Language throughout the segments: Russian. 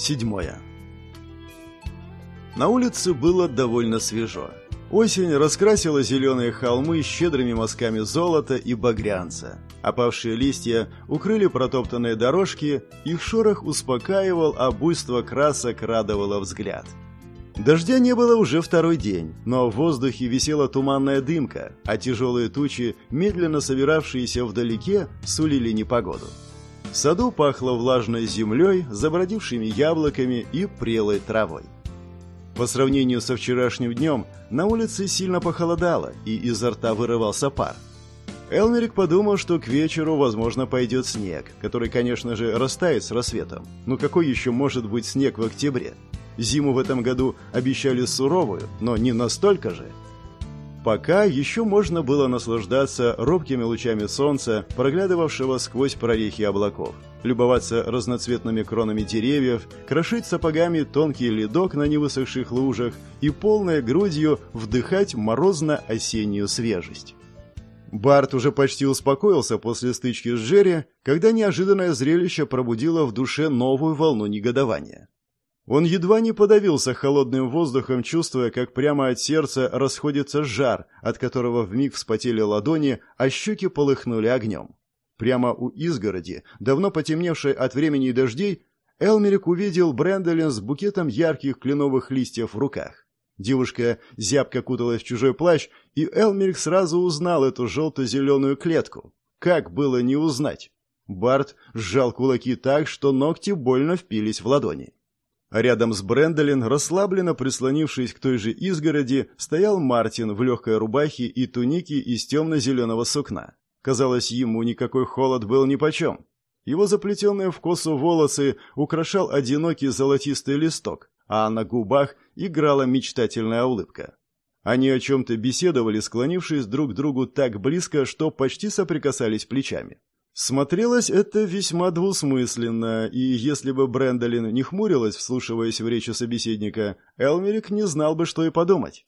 Седьмое. На улице было довольно свежо. Осень раскрасила зеленые холмы щедрыми мазками золота и багрянца. Опавшие листья укрыли протоптанные дорожки, их шорох успокаивал, а буйство красок радовало взгляд. Дождя не было уже второй день, но в воздухе висела туманная дымка, а тяжелые тучи, медленно собиравшиеся вдалеке, сулили непогоду. В саду пахло влажной землей, забродившими яблоками и прелой травой. По сравнению со вчерашним днем, на улице сильно похолодало, и изо рта вырывался пар. Элмерик подумал, что к вечеру, возможно, пойдет снег, который, конечно же, растает с рассветом. Но какой еще может быть снег в октябре? Зиму в этом году обещали суровую, но не настолько же. Пока еще можно было наслаждаться робкими лучами солнца, проглядывавшего сквозь прорехи облаков, любоваться разноцветными кронами деревьев, крошить сапогами тонкий ледок на невысохших лужах и полной грудью вдыхать морозно-осеннюю свежесть. Барт уже почти успокоился после стычки с Джерри, когда неожиданное зрелище пробудило в душе новую волну негодования. Он едва не подавился холодным воздухом, чувствуя, как прямо от сердца расходится жар, от которого вмиг вспотели ладони, а щеки полыхнули огнем. Прямо у изгороди, давно потемневшей от времени и дождей, Элмерик увидел Брэндолин с букетом ярких кленовых листьев в руках. Девушка зябко куталась в чужой плащ, и Элмерик сразу узнал эту желто-зеленую клетку. Как было не узнать? Барт сжал кулаки так, что ногти больно впились в ладони. А рядом с Брэндолин, расслабленно прислонившись к той же изгороди, стоял Мартин в легкой рубахе и тунике из темно-зеленого сукна. Казалось, ему никакой холод был нипочем. Его заплетенные в косу волосы украшал одинокий золотистый листок, а на губах играла мечтательная улыбка. Они о чем-то беседовали, склонившись друг к другу так близко, что почти соприкасались плечами. Смотрелось это весьма двусмысленно, и если бы Брэндолин не хмурилась, вслушиваясь в речи собеседника, Элмерик не знал бы, что и подумать.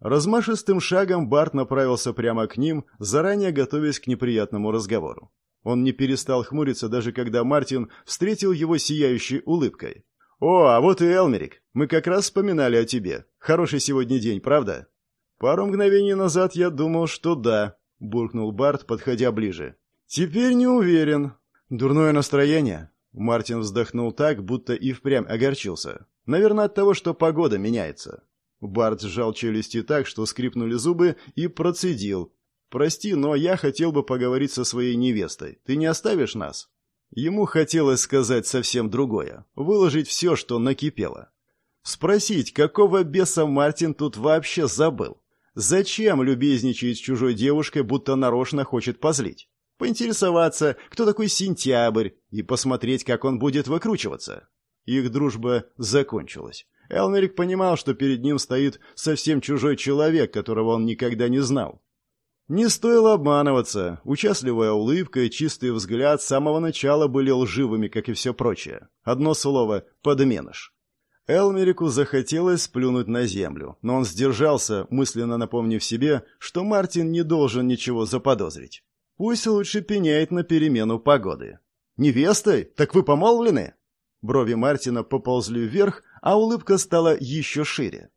Размашистым шагом Барт направился прямо к ним, заранее готовясь к неприятному разговору. Он не перестал хмуриться, даже когда Мартин встретил его сияющей улыбкой. «О, а вот и Элмерик. Мы как раз вспоминали о тебе. Хороший сегодня день, правда?» «Пару мгновений назад я думал, что да», — буркнул Барт, подходя ближе. «Теперь не уверен. Дурное настроение?» Мартин вздохнул так, будто и впрямь огорчился. «Наверное, от того, что погода меняется». Барт сжал челюсти так, что скрипнули зубы, и процедил. «Прости, но я хотел бы поговорить со своей невестой. Ты не оставишь нас?» Ему хотелось сказать совсем другое. Выложить все, что накипело. Спросить, какого беса Мартин тут вообще забыл? Зачем любезничает с чужой девушкой, будто нарочно хочет позлить? Поинтересоваться, кто такой Сентябрь, и посмотреть, как он будет выкручиваться. Их дружба закончилась. Элмерик понимал, что перед ним стоит совсем чужой человек, которого он никогда не знал. Не стоило обманываться. Участливая улыбка и чистый взгляд с самого начала были лживыми, как и все прочее. Одно слово — подменыш. Элмерику захотелось сплюнуть на землю, но он сдержался, мысленно напомнив себе, что Мартин не должен ничего заподозрить. Пусть лучше пеняет на перемену погоды. «Невестой? Так вы помолвлены?» Брови Мартина поползли вверх, а улыбка стала еще шире.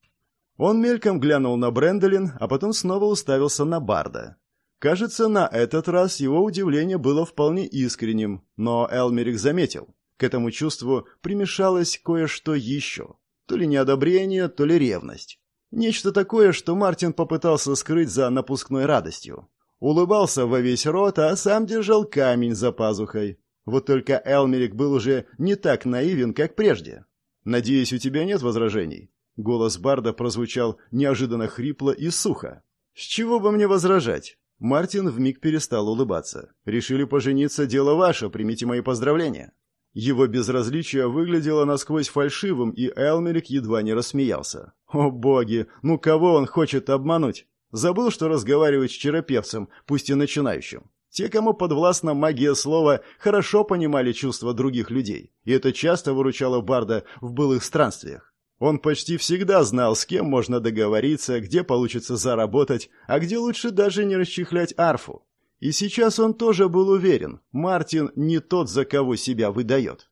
Он мельком глянул на Брэндолин, а потом снова уставился на Барда. Кажется, на этот раз его удивление было вполне искренним, но Элмерик заметил. К этому чувству примешалось кое-что еще. То ли неодобрение, то ли ревность. Нечто такое, что Мартин попытался скрыть за напускной радостью. Улыбался во весь рот, а сам держал камень за пазухой. Вот только Элмерик был уже не так наивен, как прежде. «Надеюсь, у тебя нет возражений?» Голос Барда прозвучал неожиданно хрипло и сухо. «С чего бы мне возражать?» Мартин вмиг перестал улыбаться. «Решили пожениться, дело ваше, примите мои поздравления». Его безразличие выглядело насквозь фальшивым, и Элмерик едва не рассмеялся. «О боги, ну кого он хочет обмануть?» Забыл, что разговаривать с черопевцем, пусть и начинающим. Те, кому подвластна магия слова, хорошо понимали чувства других людей, и это часто выручало Барда в былых странствиях. Он почти всегда знал, с кем можно договориться, где получится заработать, а где лучше даже не расчехлять арфу. И сейчас он тоже был уверен, Мартин не тот, за кого себя выдает.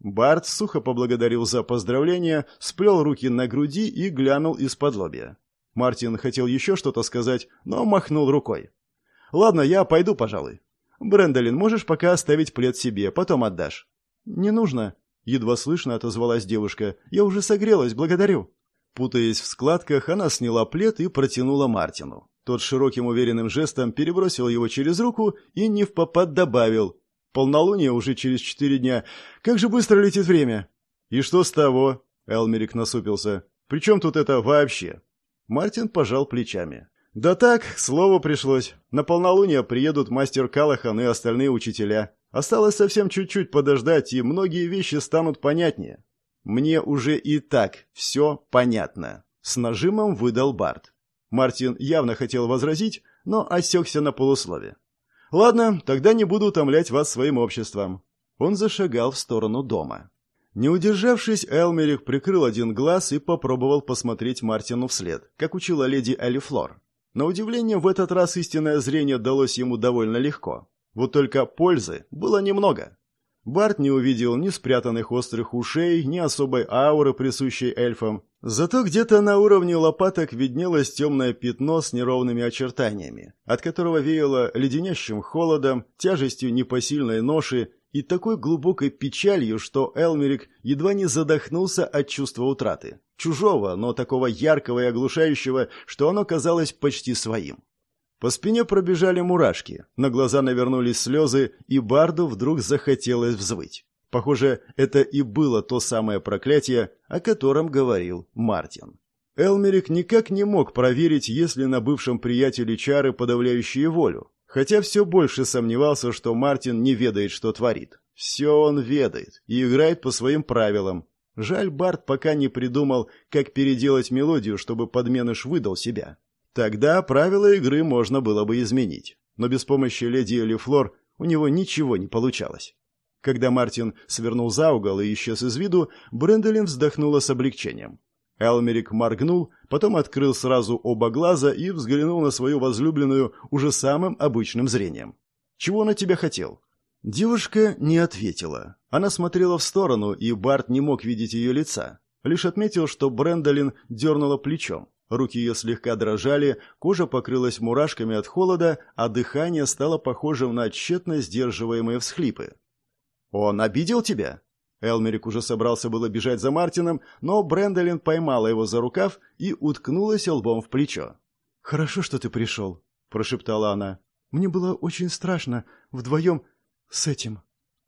Барт сухо поблагодарил за поздравление, сплел руки на груди и глянул из-под лобья. Мартин хотел еще что-то сказать, но махнул рукой. «Ладно, я пойду, пожалуй. Брэндолин, можешь пока оставить плед себе, потом отдашь». «Не нужно», — едва слышно отозвалась девушка. «Я уже согрелась, благодарю». Путаясь в складках, она сняла плед и протянула Мартину. Тот широким уверенным жестом перебросил его через руку и не в попад добавил. Полнолуние уже через четыре дня. Как же быстро летит время!» «И что с того?» — Элмерик насупился. «При чем тут это вообще?» Мартин пожал плечами. «Да так, слово пришлось. На полнолуние приедут мастер Калахан и остальные учителя. Осталось совсем чуть-чуть подождать, и многие вещи станут понятнее». «Мне уже и так все понятно», — с нажимом выдал Барт. Мартин явно хотел возразить, но осекся на полуслове. «Ладно, тогда не буду утомлять вас своим обществом». Он зашагал в сторону дома. Не удержавшись, Элмерик прикрыл один глаз и попробовал посмотреть Мартину вслед, как учила леди Алифлор. На удивление, в этот раз истинное зрение далось ему довольно легко. Вот только пользы было немного. Барт не увидел ни спрятанных острых ушей, ни особой ауры, присущей эльфам. Зато где-то на уровне лопаток виднелось темное пятно с неровными очертаниями, от которого веяло леденящим холодом, тяжестью непосильной ноши и такой глубокой печалью, что Элмерик едва не задохнулся от чувства утраты. Чужого, но такого яркого и оглушающего, что оно казалось почти своим. По спине пробежали мурашки, на глаза навернулись слезы, и Барду вдруг захотелось взвыть. Похоже, это и было то самое проклятие, о котором говорил Мартин. Элмерик никак не мог проверить, есть ли на бывшем приятеле чары, подавляющие волю, хотя все больше сомневался, что Мартин не ведает, что творит. Все он ведает и играет по своим правилам. Жаль, Барт пока не придумал, как переделать мелодию, чтобы подменыш выдал себя. Тогда правила игры можно было бы изменить. Но без помощи леди Элифлор у него ничего не получалось. Когда Мартин свернул за угол и исчез из виду, Брэндолин вздохнула с облегчением. Элмерик моргнул, потом открыл сразу оба глаза и взглянул на свою возлюбленную уже самым обычным зрением. «Чего он от тебя хотел?» Девушка не ответила. Она смотрела в сторону, и Барт не мог видеть ее лица. Лишь отметил, что Брэндолин дернула плечом. Руки ее слегка дрожали, кожа покрылась мурашками от холода, а дыхание стало похожим на тщетно сдерживаемые всхлипы. «Он обидел тебя?» Элмерик уже собрался было бежать за Мартином, но Брэндолин поймала его за рукав и уткнулась лбом в плечо. «Хорошо, что ты пришел», — прошептала она. «Мне было очень страшно вдвоем с этим».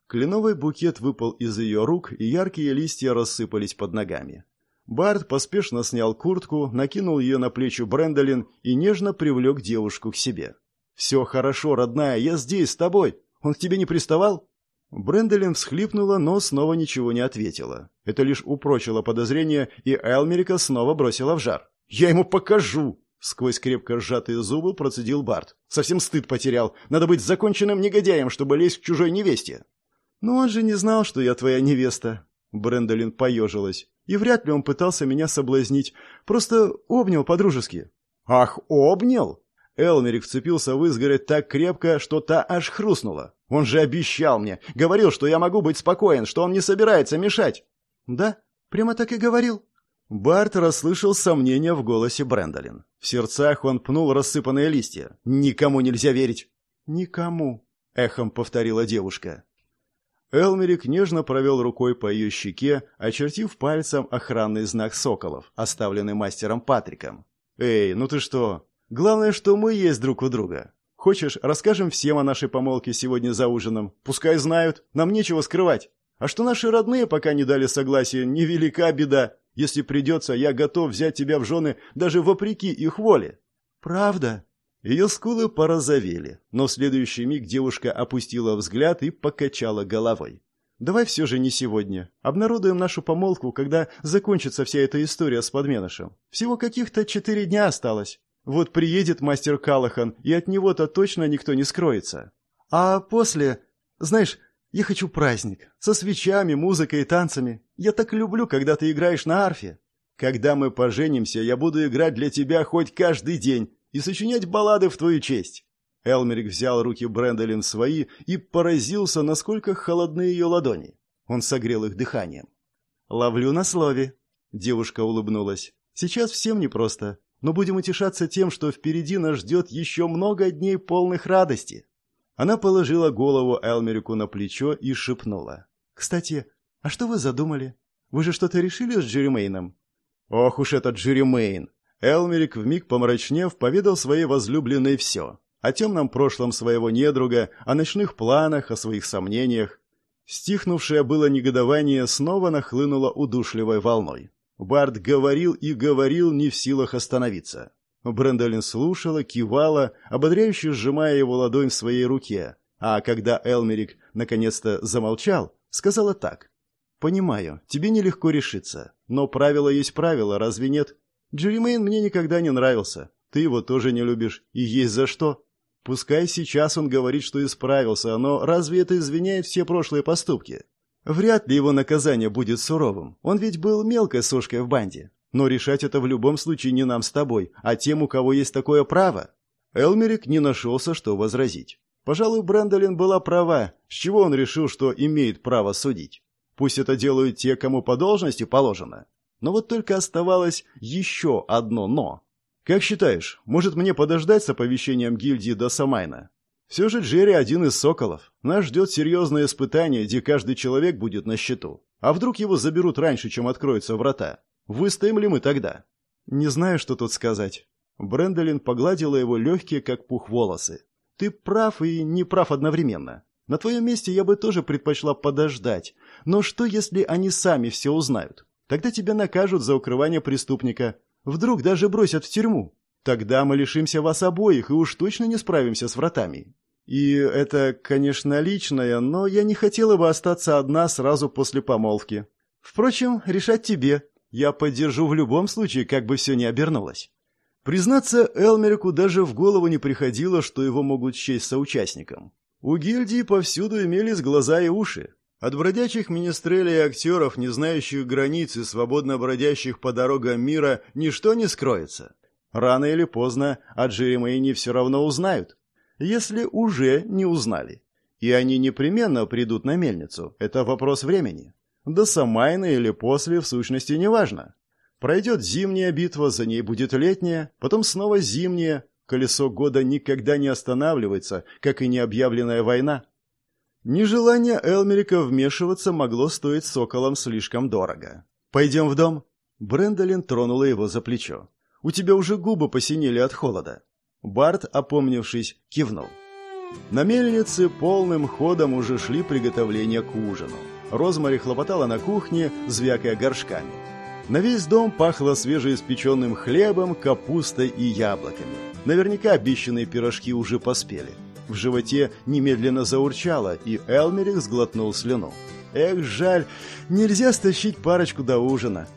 Кленовый букет выпал из ее рук, и яркие листья рассыпались под ногами. Барт поспешно снял куртку, накинул ее на плечи Брэндолин и нежно привлек девушку к себе. «Все хорошо, родная, я здесь, с тобой. Он к тебе не приставал?» Брэндолин всхлипнула, но снова ничего не ответила. Это лишь упрочило подозрение, и Элмерика снова бросила в жар. «Я ему покажу!» Сквозь крепко сжатые зубы процедил Барт. «Совсем стыд потерял. Надо быть законченным негодяем, чтобы лезть к чужой невесте». «Но он же не знал, что я твоя невеста». Брэндолин поежилась. И вряд ли он пытался меня соблазнить. Просто обнял по-дружески. «Ах, обнял?» Элмерик вцепился в изгородь так крепко, что та аж хрустнула. «Он же обещал мне, говорил, что я могу быть спокоен, что он не собирается мешать». «Да, прямо так и говорил». Барт расслышал сомнения в голосе Брэндолин. В сердцах он пнул рассыпанные листья. «Никому нельзя верить». «Никому», — эхом повторила девушка. Элмерик нежно провел рукой по ее щеке, очертив пальцем охранный знак соколов, оставленный мастером Патриком. «Эй, ну ты что? Главное, что мы есть друг у друга. Хочешь, расскажем всем о нашей помолвке сегодня за ужином? Пускай знают, нам нечего скрывать. А что наши родные пока не дали согласия, невелика беда. Если придется, я готов взять тебя в жены даже вопреки их воле». «Правда?» Ее скулы порозовели, но в следующий миг девушка опустила взгляд и покачала головой. «Давай все же не сегодня. Обнародуем нашу помолвку, когда закончится вся эта история с подменышем. Всего каких-то четыре дня осталось. Вот приедет мастер Калахан, и от него-то точно никто не скроется. А после... Знаешь, я хочу праздник. Со свечами, музыкой и танцами. Я так люблю, когда ты играешь на арфе. Когда мы поженимся, я буду играть для тебя хоть каждый день, и сочинять баллады в твою честь. Элмерик взял руки Брэндолин свои и поразился, насколько холодны ее ладони. Он согрел их дыханием. «Ловлю на слове», — девушка улыбнулась. «Сейчас всем непросто, но будем утешаться тем, что впереди нас ждет еще много дней полных радости». Она положила голову Элмерику на плечо и шепнула. «Кстати, а что вы задумали? Вы же что-то решили с Джеремейном?» «Ох уж этот Джеремейн!» Элмерик, вмиг помрачнев, поведал своей возлюбленной все. О темном прошлом своего недруга, о ночных планах, о своих сомнениях. Стихнувшее было негодование снова нахлынуло удушливой волной. Барт говорил и говорил, не в силах остановиться. Брэндолин слушала, кивала, ободряюще сжимая его ладонь в своей руке. А когда Элмерик наконец-то замолчал, сказала так. «Понимаю, тебе нелегко решиться. Но правило есть правило, разве нет? Джеримейн мне никогда не нравился. Ты его тоже не любишь. И есть за что. Пускай сейчас он говорит, что исправился, но разве это извиняет все прошлые поступки? Вряд ли его наказание будет суровым. Он ведь был мелкой сошкой в банде. Но решать это в любом случае не нам с тобой, а тем, у кого есть такое право. Элмерик не нашелся, что возразить. Пожалуй, Брэндолин была права. С чего он решил, что имеет право судить? Пусть это делают те, кому по должности положено. Но вот только оставалось еще одно «но». «Как считаешь, может мне подождать с оповещением гильдии до Самайна? Все же Джерри один из соколов. Нас ждет серьезное испытание, где каждый человек будет на счету. А вдруг его заберут раньше, чем откроются врата? Выстоим ли мы тогда?» «Не знаю, что тут сказать». Брэндолин погладила его легкие, как пух, волосы. «Ты прав и не прав одновременно. На твоем месте я бы тоже предпочла подождать. Но что, если они сами все узнают? Тогда тебя накажут за укрывание преступника, Вдруг даже бросят в тюрьму. Тогда мы лишимся вас обоих и уж точно не справимся с вратами. И это, конечно, личное, но я не хотела бы остаться одна сразу после помолвки. Впрочем, решать тебе. Я поддержу в любом случае, как бы все ни обернулось. Признаться, Элмерику даже в голову не приходило, что его могут счесть соучастником. У гильдии повсюду имелись глаза и уши. От бродячих министрелей и актеров, не знающих границ и свободно бродящих по дорогам мира, ничто не скроется. Рано или поздно о Джеремейне все равно узнают. Если уже не узнали. И они непременно придут на мельницу. Это вопрос времени. До Самайна или после, в сущности, неважно. Пройдет зимняя битва, за ней будет летняя, потом снова зимняя. Колесо года никогда не останавливается, как и необъявленная война. Нежелание Элмерика вмешиваться могло стоить соколам слишком дорого. «Пойдем в дом?» Брэндолин тронула его за плечо. «У тебя уже губы посинели от холода». Барт, опомнившись, кивнул. На мельнице полным ходом уже шли приготовления к ужину. Розмари хлопотала на кухне, звякая горшками. На весь дом пахло свежеиспеченным хлебом, капустой и яблоками. Наверняка обещанные пирожки уже поспели. В животе немедленно заурчало, и Элмерих сглотнул слюну. Эх, жаль, нельзя стащить парочку до ужина.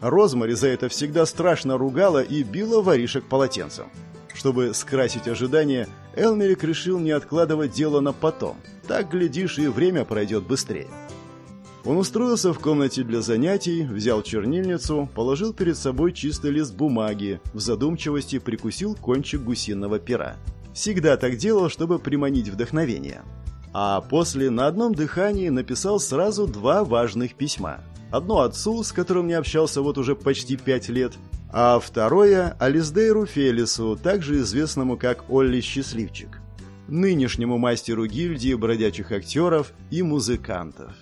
Розмари за это всегда страшно ругала и била воришек полотенцем. Чтобы скрасить ожидания, Элмерик решил не откладывать дело на потом. Так, глядишь, и время пройдет быстрее. Он устроился в комнате для занятий, взял чернильницу, положил перед собой чистый лист бумаги, в задумчивости прикусил кончик гусиного пера. Всегда так делал, чтобы приманить вдохновение. А после на одном дыхании написал сразу два важных письма. Одно отцу, с которым не общался вот уже почти пять лет, а второе Алисдейру Фелису, также известному как Олли Счастливчик, нынешнему мастеру гильдии бродячих актеров и музыкантов.